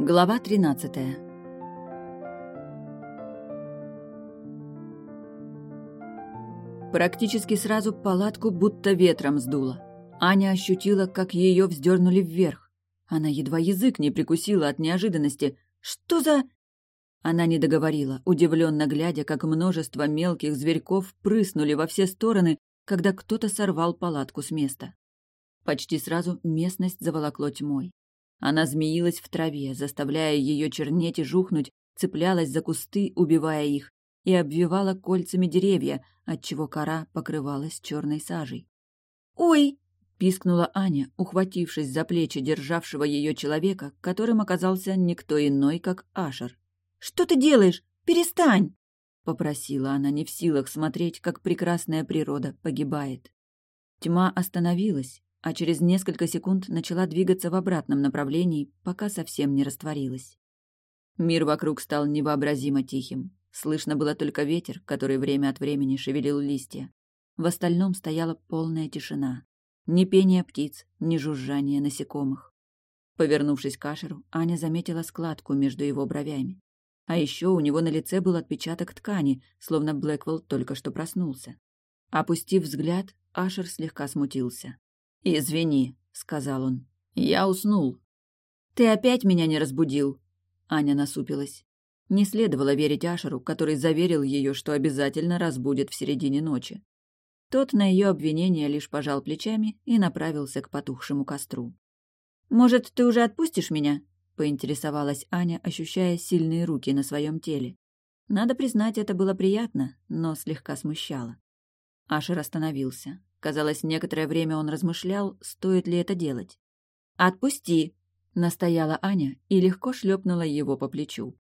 Глава 13 Практически сразу палатку будто ветром сдуло. Аня ощутила, как ее вздернули вверх. Она едва язык не прикусила от неожиданности. «Что за...» Она не договорила, удивленно глядя, как множество мелких зверьков прыснули во все стороны, когда кто-то сорвал палатку с места. Почти сразу местность заволокло тьмой. Она змеилась в траве, заставляя ее чернеть и жухнуть, цеплялась за кусты, убивая их, и обвивала кольцами деревья, отчего кора покрывалась черной сажей. «Ой!» — пискнула Аня, ухватившись за плечи державшего ее человека, которым оказался никто иной, как Ашер. «Что ты делаешь? Перестань!» — попросила она, не в силах смотреть, как прекрасная природа погибает. Тьма остановилась, а через несколько секунд начала двигаться в обратном направлении, пока совсем не растворилась. Мир вокруг стал невообразимо тихим. Слышно было только ветер, который время от времени шевелил листья. В остальном стояла полная тишина. Ни пения птиц, ни жужжания насекомых. Повернувшись к Ашеру, Аня заметила складку между его бровями. А еще у него на лице был отпечаток ткани, словно Блэквелл только что проснулся. Опустив взгляд, Ашер слегка смутился. «Извини», — сказал он. «Я уснул». «Ты опять меня не разбудил?» Аня насупилась. Не следовало верить Ашеру, который заверил ее, что обязательно разбудит в середине ночи. Тот на ее обвинение лишь пожал плечами и направился к потухшему костру. «Может, ты уже отпустишь меня?» — поинтересовалась Аня, ощущая сильные руки на своем теле. Надо признать, это было приятно, но слегка смущало. Ашер остановился. Казалось, некоторое время он размышлял, стоит ли это делать. «Отпусти!» — настояла Аня и легко шлепнула его по плечу.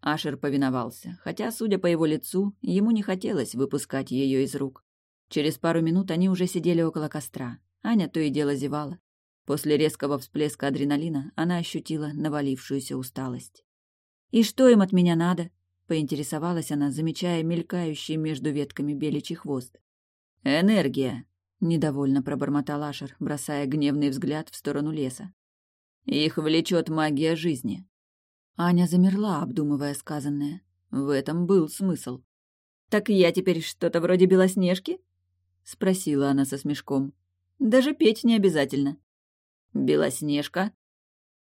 Ашер повиновался, хотя, судя по его лицу, ему не хотелось выпускать ее из рук. Через пару минут они уже сидели около костра. Аня то и дело зевала. После резкого всплеска адреналина она ощутила навалившуюся усталость. «И что им от меня надо?» — поинтересовалась она, замечая мелькающий между ветками беличий хвост. «Энергия», — недовольно пробормотал Ашер, бросая гневный взгляд в сторону леса. «Их влечет магия жизни». Аня замерла, обдумывая сказанное. В этом был смысл. «Так я теперь что-то вроде Белоснежки?» — спросила она со смешком. «Даже петь не обязательно». «Белоснежка?»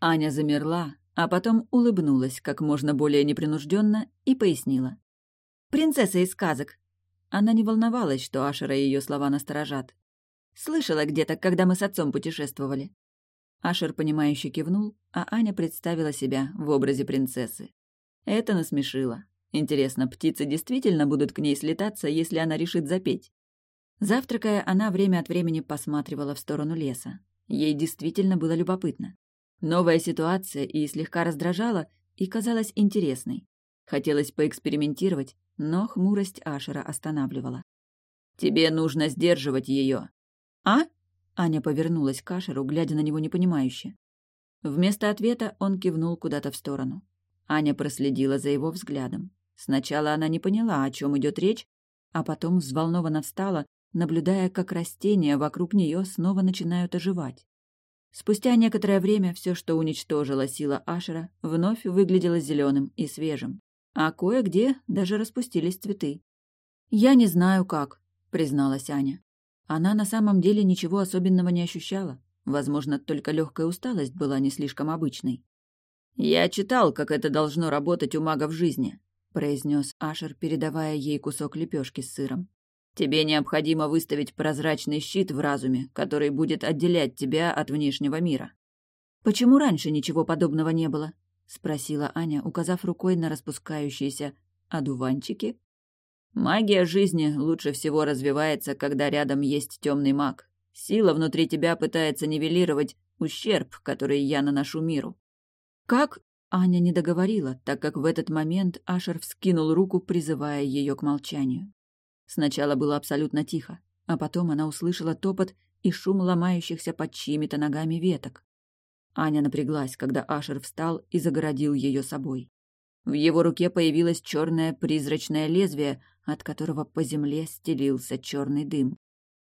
Аня замерла, а потом улыбнулась как можно более непринужденно и пояснила. «Принцесса из сказок». Она не волновалась, что Ашера ее слова насторожат. Слышала где-то, когда мы с отцом путешествовали. Ашер, понимающе кивнул, а Аня представила себя в образе принцессы. Это насмешило. Интересно, птицы действительно будут к ней слетаться, если она решит запеть? Завтракая, она время от времени посматривала в сторону леса. Ей действительно было любопытно. Новая ситуация и слегка раздражала, и казалась интересной. Хотелось поэкспериментировать, но хмурость Ашера останавливала. «Тебе нужно сдерживать ее. «А?» — Аня повернулась к Ашеру, глядя на него непонимающе. Вместо ответа он кивнул куда-то в сторону. Аня проследила за его взглядом. Сначала она не поняла, о чем идет речь, а потом взволнованно встала, наблюдая, как растения вокруг нее снова начинают оживать. Спустя некоторое время все, что уничтожила сила Ашера, вновь выглядело зеленым и свежим, а кое-где даже распустились цветы. «Я не знаю, как», — призналась Аня. Она на самом деле ничего особенного не ощущала. Возможно, только легкая усталость была не слишком обычной. «Я читал, как это должно работать у мага в жизни», — произнес Ашер, передавая ей кусок лепешки с сыром. «Тебе необходимо выставить прозрачный щит в разуме, который будет отделять тебя от внешнего мира». «Почему раньше ничего подобного не было?» — спросила Аня, указав рукой на распускающиеся одуванчики Магия жизни лучше всего развивается, когда рядом есть темный маг. Сила внутри тебя пытается нивелировать ущерб, который я наношу миру. Как? Аня не договорила, так как в этот момент Ашер вскинул руку, призывая ее к молчанию. Сначала было абсолютно тихо, а потом она услышала топот и шум ломающихся под чьими-то ногами веток. Аня напряглась, когда Ашер встал и загородил ее собой. В его руке появилось черное призрачное лезвие, от которого по земле стелился черный дым.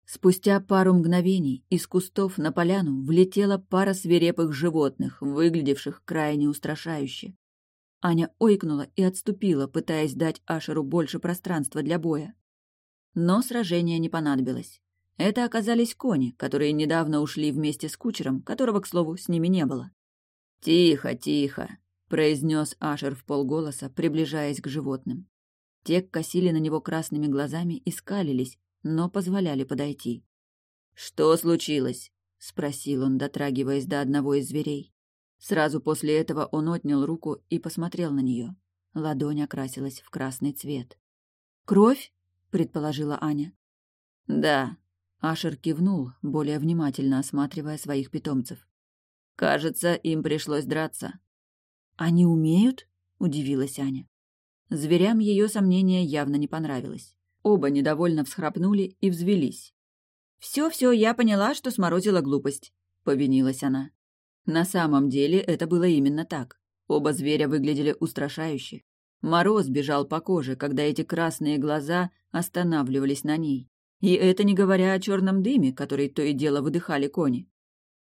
Спустя пару мгновений из кустов на поляну влетела пара свирепых животных, выглядевших крайне устрашающе. Аня ойкнула и отступила, пытаясь дать Ашеру больше пространства для боя. Но сражение не понадобилось. Это оказались кони, которые недавно ушли вместе с кучером, которого, к слову, с ними не было. «Тихо, тихо», — произнес Ашер в полголоса, приближаясь к животным. Те косили на него красными глазами и скалились, но позволяли подойти. «Что случилось?» — спросил он, дотрагиваясь до одного из зверей. Сразу после этого он отнял руку и посмотрел на нее. Ладонь окрасилась в красный цвет. «Кровь?» — предположила Аня. «Да», Ашер кивнул, более внимательно осматривая своих питомцев. «Кажется, им пришлось драться». «Они умеют?» — удивилась Аня. Зверям ее сомнение явно не понравилось. Оба недовольно всхрапнули и взвелись. «Все-все, я поняла, что сморозила глупость», — повинилась она. На самом деле это было именно так. Оба зверя выглядели устрашающе. Мороз бежал по коже, когда эти красные глаза останавливались на ней. И это не говоря о черном дыме, который то и дело выдыхали кони.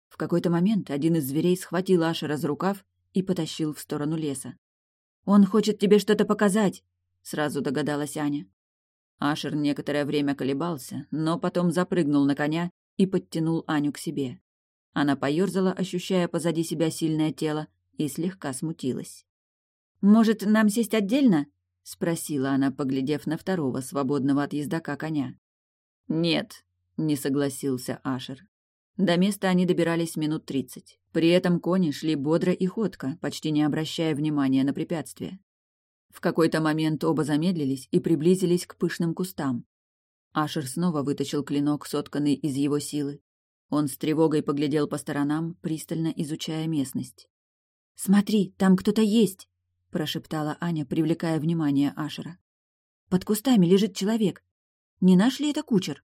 В какой-то момент один из зверей схватил Ашера за рукав и потащил в сторону леса. «Он хочет тебе что-то показать», — сразу догадалась Аня. Ашер некоторое время колебался, но потом запрыгнул на коня и подтянул Аню к себе. Она поёрзала, ощущая позади себя сильное тело, и слегка смутилась. «Может, нам сесть отдельно?» — спросила она, поглядев на второго, свободного от ездока коня. «Нет», — не согласился Ашер. До места они добирались минут тридцать. При этом кони шли бодро и ходко, почти не обращая внимания на препятствия. В какой-то момент оба замедлились и приблизились к пышным кустам. Ашер снова вытащил клинок, сотканный из его силы. Он с тревогой поглядел по сторонам, пристально изучая местность. «Смотри, там кто-то есть!» — прошептала Аня, привлекая внимание Ашера. «Под кустами лежит человек. Не нашли это кучер?»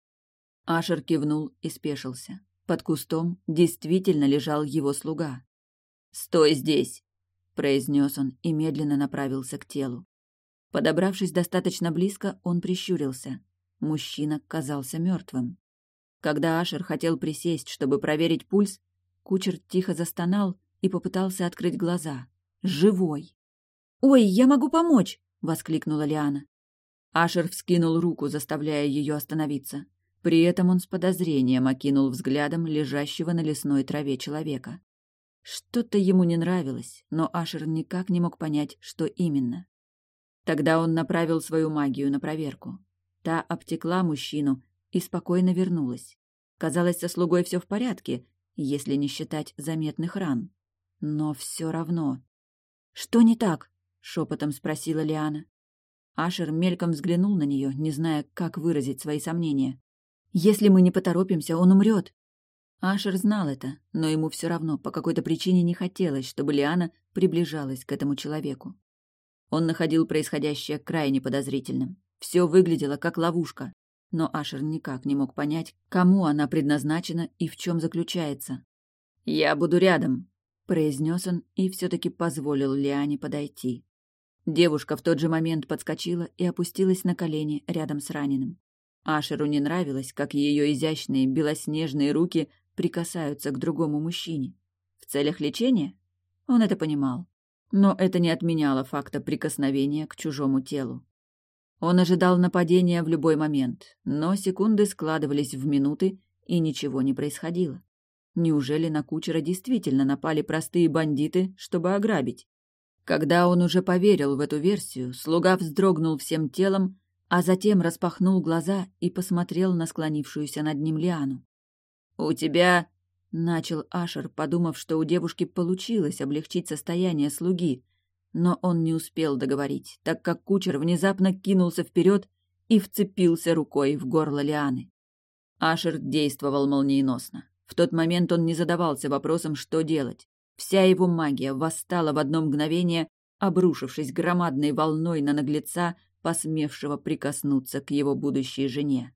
Ашер кивнул и спешился. Под кустом действительно лежал его слуга. «Стой здесь!» — произнес он и медленно направился к телу. Подобравшись достаточно близко, он прищурился. Мужчина казался мертвым. Когда Ашер хотел присесть, чтобы проверить пульс, кучер тихо застонал и попытался открыть глаза. «Живой!» «Ой, я могу помочь!» — воскликнула Лиана. Ашер вскинул руку, заставляя ее остановиться. При этом он с подозрением окинул взглядом лежащего на лесной траве человека. Что-то ему не нравилось, но Ашер никак не мог понять, что именно. Тогда он направил свою магию на проверку. Та обтекла мужчину и спокойно вернулась. Казалось, со слугой все в порядке, если не считать заметных ран. Но все равно. «Что не так?» — шепотом спросила Лиана. Ашер мельком взглянул на нее, не зная, как выразить свои сомнения. «Если мы не поторопимся, он умрет. Ашер знал это, но ему все равно по какой-то причине не хотелось, чтобы Лиана приближалась к этому человеку. Он находил происходящее крайне подозрительным. Все выглядело как ловушка, но Ашер никак не мог понять, кому она предназначена и в чем заключается. «Я буду рядом», — произнес он и все-таки позволил Лиане подойти. Девушка в тот же момент подскочила и опустилась на колени рядом с раненым. Ашеру не нравилось, как ее изящные белоснежные руки прикасаются к другому мужчине. В целях лечения? Он это понимал. Но это не отменяло факта прикосновения к чужому телу. Он ожидал нападения в любой момент, но секунды складывались в минуты, и ничего не происходило. Неужели на кучера действительно напали простые бандиты, чтобы ограбить? Когда он уже поверил в эту версию, слуга вздрогнул всем телом, а затем распахнул глаза и посмотрел на склонившуюся над ним Лиану. «У тебя...» — начал Ашер, подумав, что у девушки получилось облегчить состояние слуги, но он не успел договорить, так как кучер внезапно кинулся вперед и вцепился рукой в горло Лианы. Ашер действовал молниеносно. В тот момент он не задавался вопросом, что делать. Вся его магия восстала в одно мгновение, обрушившись громадной волной на наглеца, посмевшего прикоснуться к его будущей жене.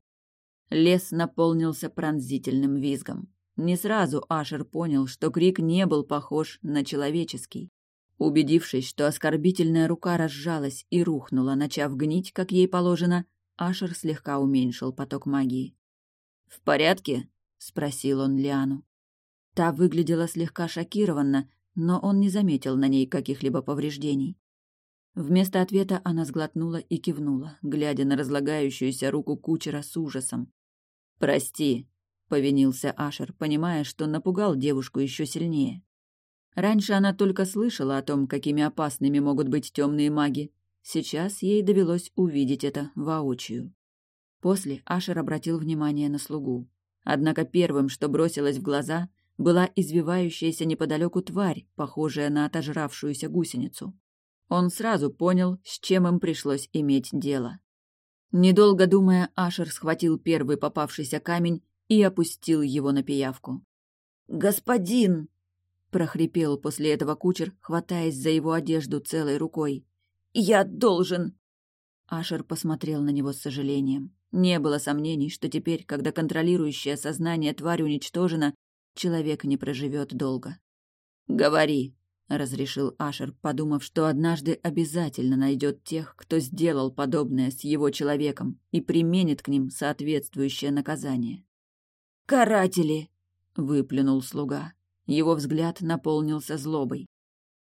Лес наполнился пронзительным визгом. Не сразу Ашер понял, что крик не был похож на человеческий. Убедившись, что оскорбительная рука разжалась и рухнула, начав гнить, как ей положено, Ашер слегка уменьшил поток магии. «В порядке?» — спросил он Лиану. Та выглядела слегка шокированно, но он не заметил на ней каких-либо повреждений. Вместо ответа она сглотнула и кивнула, глядя на разлагающуюся руку кучера с ужасом. «Прости», — повинился Ашер, понимая, что напугал девушку еще сильнее. Раньше она только слышала о том, какими опасными могут быть темные маги. Сейчас ей довелось увидеть это воочию. После Ашер обратил внимание на слугу. Однако первым, что бросилось в глаза, была извивающаяся неподалеку тварь, похожая на отожравшуюся гусеницу. Он сразу понял, с чем им пришлось иметь дело. Недолго думая, Ашер схватил первый попавшийся камень и опустил его на пиявку. «Господин!» — прохрипел после этого кучер, хватаясь за его одежду целой рукой. «Я должен!» Ашер посмотрел на него с сожалением. Не было сомнений, что теперь, когда контролирующее сознание тварь уничтожена, человек не проживет долго. «Говори», — разрешил Ашер, подумав, что однажды обязательно найдет тех, кто сделал подобное с его человеком и применит к ним соответствующее наказание. «Каратели!» — выплюнул слуга. Его взгляд наполнился злобой.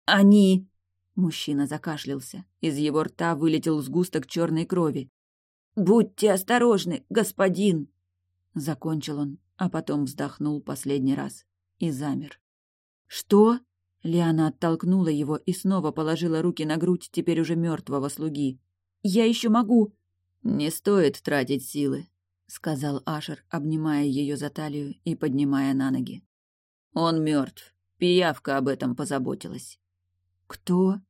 «Они...» — мужчина закашлялся. Из его рта вылетел сгусток черной крови. «Будьте осторожны, господин!» Закончил он, а потом вздохнул последний раз и замер. «Что?» Лиана оттолкнула его и снова положила руки на грудь теперь уже мертвого слуги. «Я еще могу!» «Не стоит тратить силы», — сказал Ашер, обнимая ее за талию и поднимая на ноги. «Он мертв. Пиявка об этом позаботилась». «Кто?»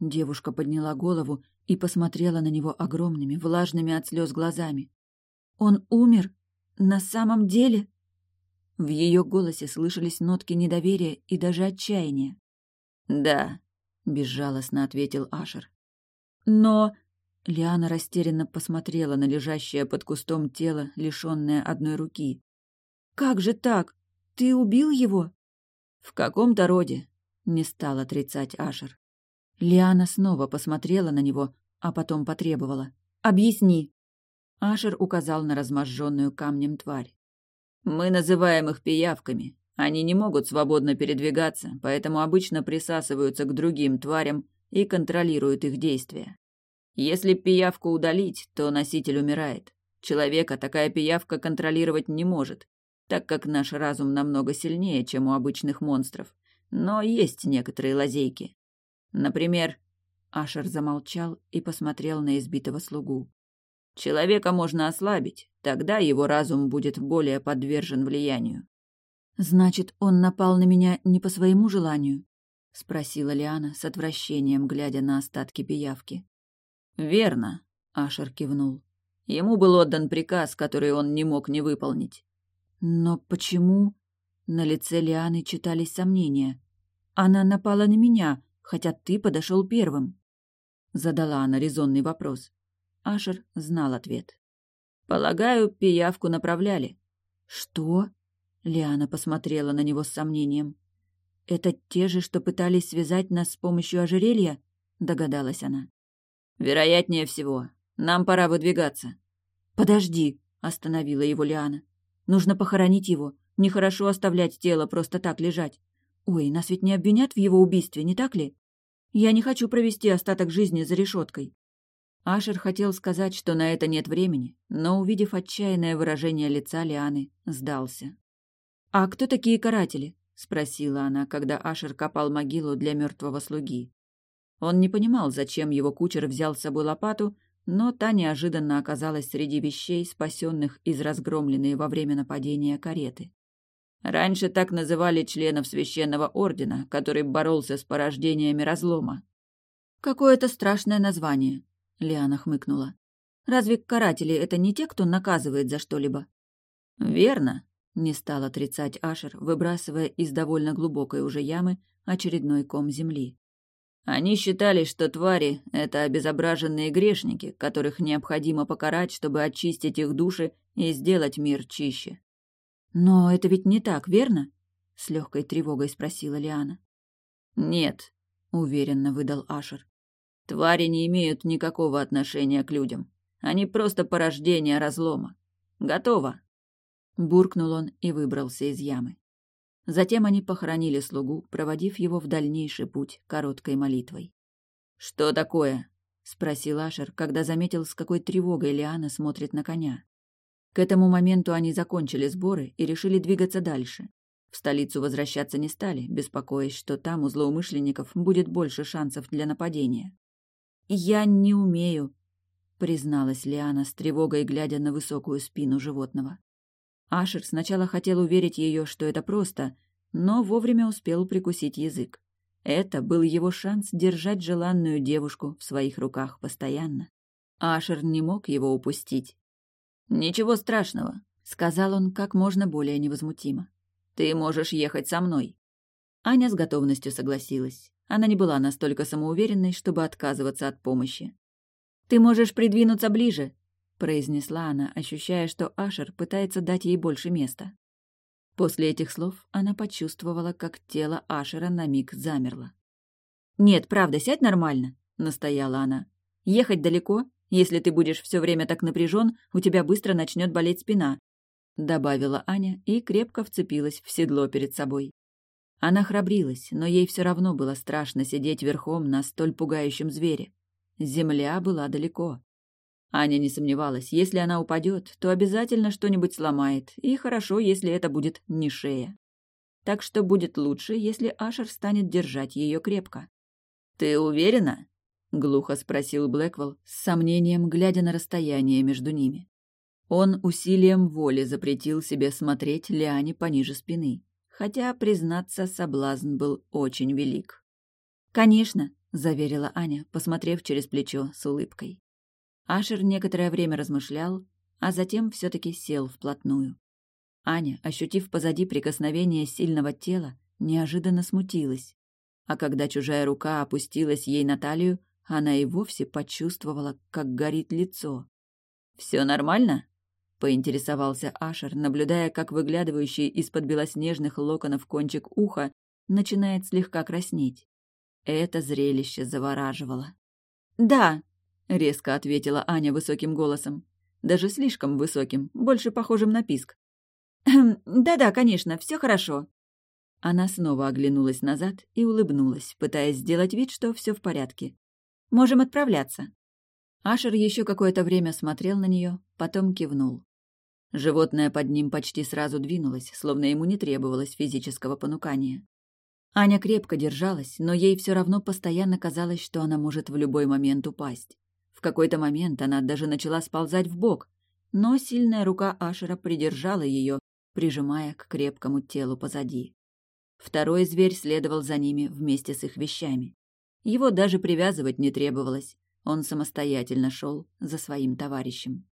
Девушка подняла голову и посмотрела на него огромными, влажными от слез глазами. «Он умер?» На самом деле? В ее голосе слышались нотки недоверия и даже отчаяния. Да, безжалостно ответил Ашер. Но Лиана растерянно посмотрела на лежащее под кустом тело, лишенное одной руки. Как же так? Ты убил его? В каком-то роде, не стал отрицать Ашер. Лиана снова посмотрела на него, а потом потребовала: "Объясни". Ашер указал на разможженную камнем тварь. «Мы называем их пиявками. Они не могут свободно передвигаться, поэтому обычно присасываются к другим тварям и контролируют их действия. Если пиявку удалить, то носитель умирает. Человека такая пиявка контролировать не может, так как наш разум намного сильнее, чем у обычных монстров. Но есть некоторые лазейки. Например, Ашер замолчал и посмотрел на избитого слугу. Человека можно ослабить, тогда его разум будет более подвержен влиянию. «Значит, он напал на меня не по своему желанию?» — спросила Лиана с отвращением, глядя на остатки пиявки. «Верно», — Ашер кивнул. Ему был отдан приказ, который он не мог не выполнить. «Но почему?» На лице Лианы читались сомнения. «Она напала на меня, хотя ты подошел первым». Задала она резонный вопрос. Ашер знал ответ. «Полагаю, пиявку направляли». «Что?» Лиана посмотрела на него с сомнением. «Это те же, что пытались связать нас с помощью ожерелья?» Догадалась она. «Вероятнее всего. Нам пора выдвигаться». «Подожди», — остановила его Лиана. «Нужно похоронить его. Нехорошо оставлять тело просто так лежать. Ой, нас ведь не обвинят в его убийстве, не так ли? Я не хочу провести остаток жизни за решеткой. Ашер хотел сказать, что на это нет времени, но, увидев отчаянное выражение лица Лианы, сдался. «А кто такие каратели?» — спросила она, когда Ашер копал могилу для мертвого слуги. Он не понимал, зачем его кучер взял с собой лопату, но та неожиданно оказалась среди вещей, спасенных из разгромленной во время нападения кареты. Раньше так называли членов священного ордена, который боролся с порождениями разлома. Какое-то страшное название, Лиана хмыкнула. Разве каратели это не те, кто наказывает за что-либо? Верно, не стал отрицать Ашер, выбрасывая из довольно глубокой уже ямы очередной ком земли. Они считали, что твари — это обезображенные грешники, которых необходимо покарать, чтобы очистить их души и сделать мир чище. «Но это ведь не так, верно?» — с легкой тревогой спросила Лиана. «Нет», — уверенно выдал Ашер. Твари не имеют никакого отношения к людям. Они просто порождение разлома. Готово. Буркнул он и выбрался из ямы. Затем они похоронили слугу, проводив его в дальнейший путь короткой молитвой. «Что такое?» — спросил Ашер, когда заметил, с какой тревогой Лиана смотрит на коня. К этому моменту они закончили сборы и решили двигаться дальше. В столицу возвращаться не стали, беспокоясь, что там у злоумышленников будет больше шансов для нападения. «Я не умею», — призналась Лиана с тревогой, глядя на высокую спину животного. Ашер сначала хотел уверить ее, что это просто, но вовремя успел прикусить язык. Это был его шанс держать желанную девушку в своих руках постоянно. Ашер не мог его упустить. «Ничего страшного», — сказал он как можно более невозмутимо. «Ты можешь ехать со мной». Аня с готовностью согласилась. Она не была настолько самоуверенной, чтобы отказываться от помощи. «Ты можешь придвинуться ближе», — произнесла она, ощущая, что Ашер пытается дать ей больше места. После этих слов она почувствовала, как тело Ашера на миг замерло. «Нет, правда, сядь нормально», — настояла она. «Ехать далеко, если ты будешь все время так напряжен, у тебя быстро начнет болеть спина», — добавила Аня и крепко вцепилась в седло перед собой. Она храбрилась, но ей все равно было страшно сидеть верхом на столь пугающем звере. Земля была далеко. Аня не сомневалась, если она упадет, то обязательно что-нибудь сломает, и хорошо, если это будет не шея. Так что будет лучше, если Ашер станет держать ее крепко. «Ты уверена?» — глухо спросил Блэквелл, с сомнением глядя на расстояние между ними. Он усилием воли запретил себе смотреть Лиане пониже спины, хотя, признаться, соблазн был очень велик. «Конечно», — заверила Аня, посмотрев через плечо с улыбкой. Ашер некоторое время размышлял, а затем все таки сел вплотную. Аня, ощутив позади прикосновение сильного тела, неожиданно смутилась. А когда чужая рука опустилась ей на талию, она и вовсе почувствовала, как горит лицо. «Все нормально?» — поинтересовался Ашер, наблюдая, как выглядывающий из-под белоснежных локонов кончик уха начинает слегка краснеть. Это зрелище завораживало. «Да», — резко ответила Аня высоким голосом. Даже слишком высоким, больше похожим на писк. «Да-да, конечно, все хорошо». Она снова оглянулась назад и улыбнулась, пытаясь сделать вид, что все в порядке. Можем отправляться». Ашер еще какое-то время смотрел на нее, потом кивнул. Животное под ним почти сразу двинулось, словно ему не требовалось физического понукания. Аня крепко держалась, но ей все равно постоянно казалось, что она может в любой момент упасть. В какой-то момент она даже начала сползать в бок, но сильная рука Ашера придержала ее, прижимая к крепкому телу позади. Второй зверь следовал за ними вместе с их вещами. Его даже привязывать не требовалось. Он самостоятельно шел за своим товарищем.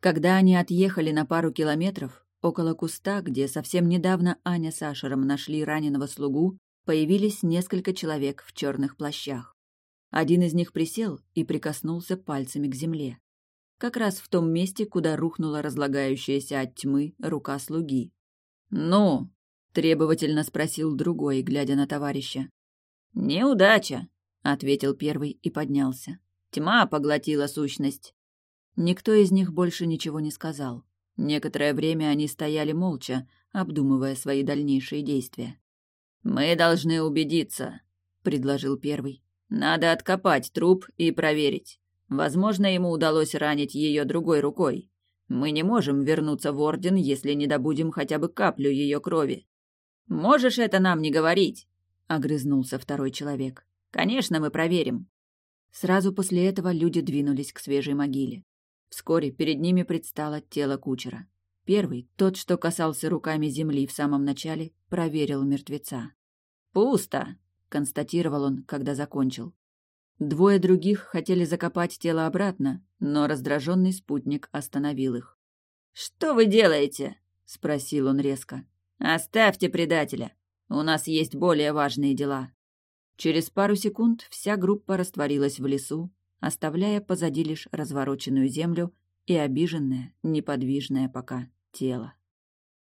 Когда они отъехали на пару километров, около куста, где совсем недавно Аня с Ашером нашли раненого слугу, появились несколько человек в черных плащах. Один из них присел и прикоснулся пальцами к земле. Как раз в том месте, куда рухнула разлагающаяся от тьмы рука слуги. «Ну!» Требовательно спросил другой, глядя на товарища. «Неудача», — ответил первый и поднялся. «Тьма поглотила сущность». Никто из них больше ничего не сказал. Некоторое время они стояли молча, обдумывая свои дальнейшие действия. «Мы должны убедиться», — предложил первый. «Надо откопать труп и проверить. Возможно, ему удалось ранить ее другой рукой. Мы не можем вернуться в Орден, если не добудем хотя бы каплю ее крови. «Можешь это нам не говорить?» — огрызнулся второй человек. «Конечно, мы проверим». Сразу после этого люди двинулись к свежей могиле. Вскоре перед ними предстало тело кучера. Первый, тот, что касался руками земли в самом начале, проверил мертвеца. «Пусто!» — констатировал он, когда закончил. Двое других хотели закопать тело обратно, но раздраженный спутник остановил их. «Что вы делаете?» — спросил он резко. «Оставьте предателя. У нас есть более важные дела». Через пару секунд вся группа растворилась в лесу, оставляя позади лишь развороченную землю и обиженное, неподвижное пока тело.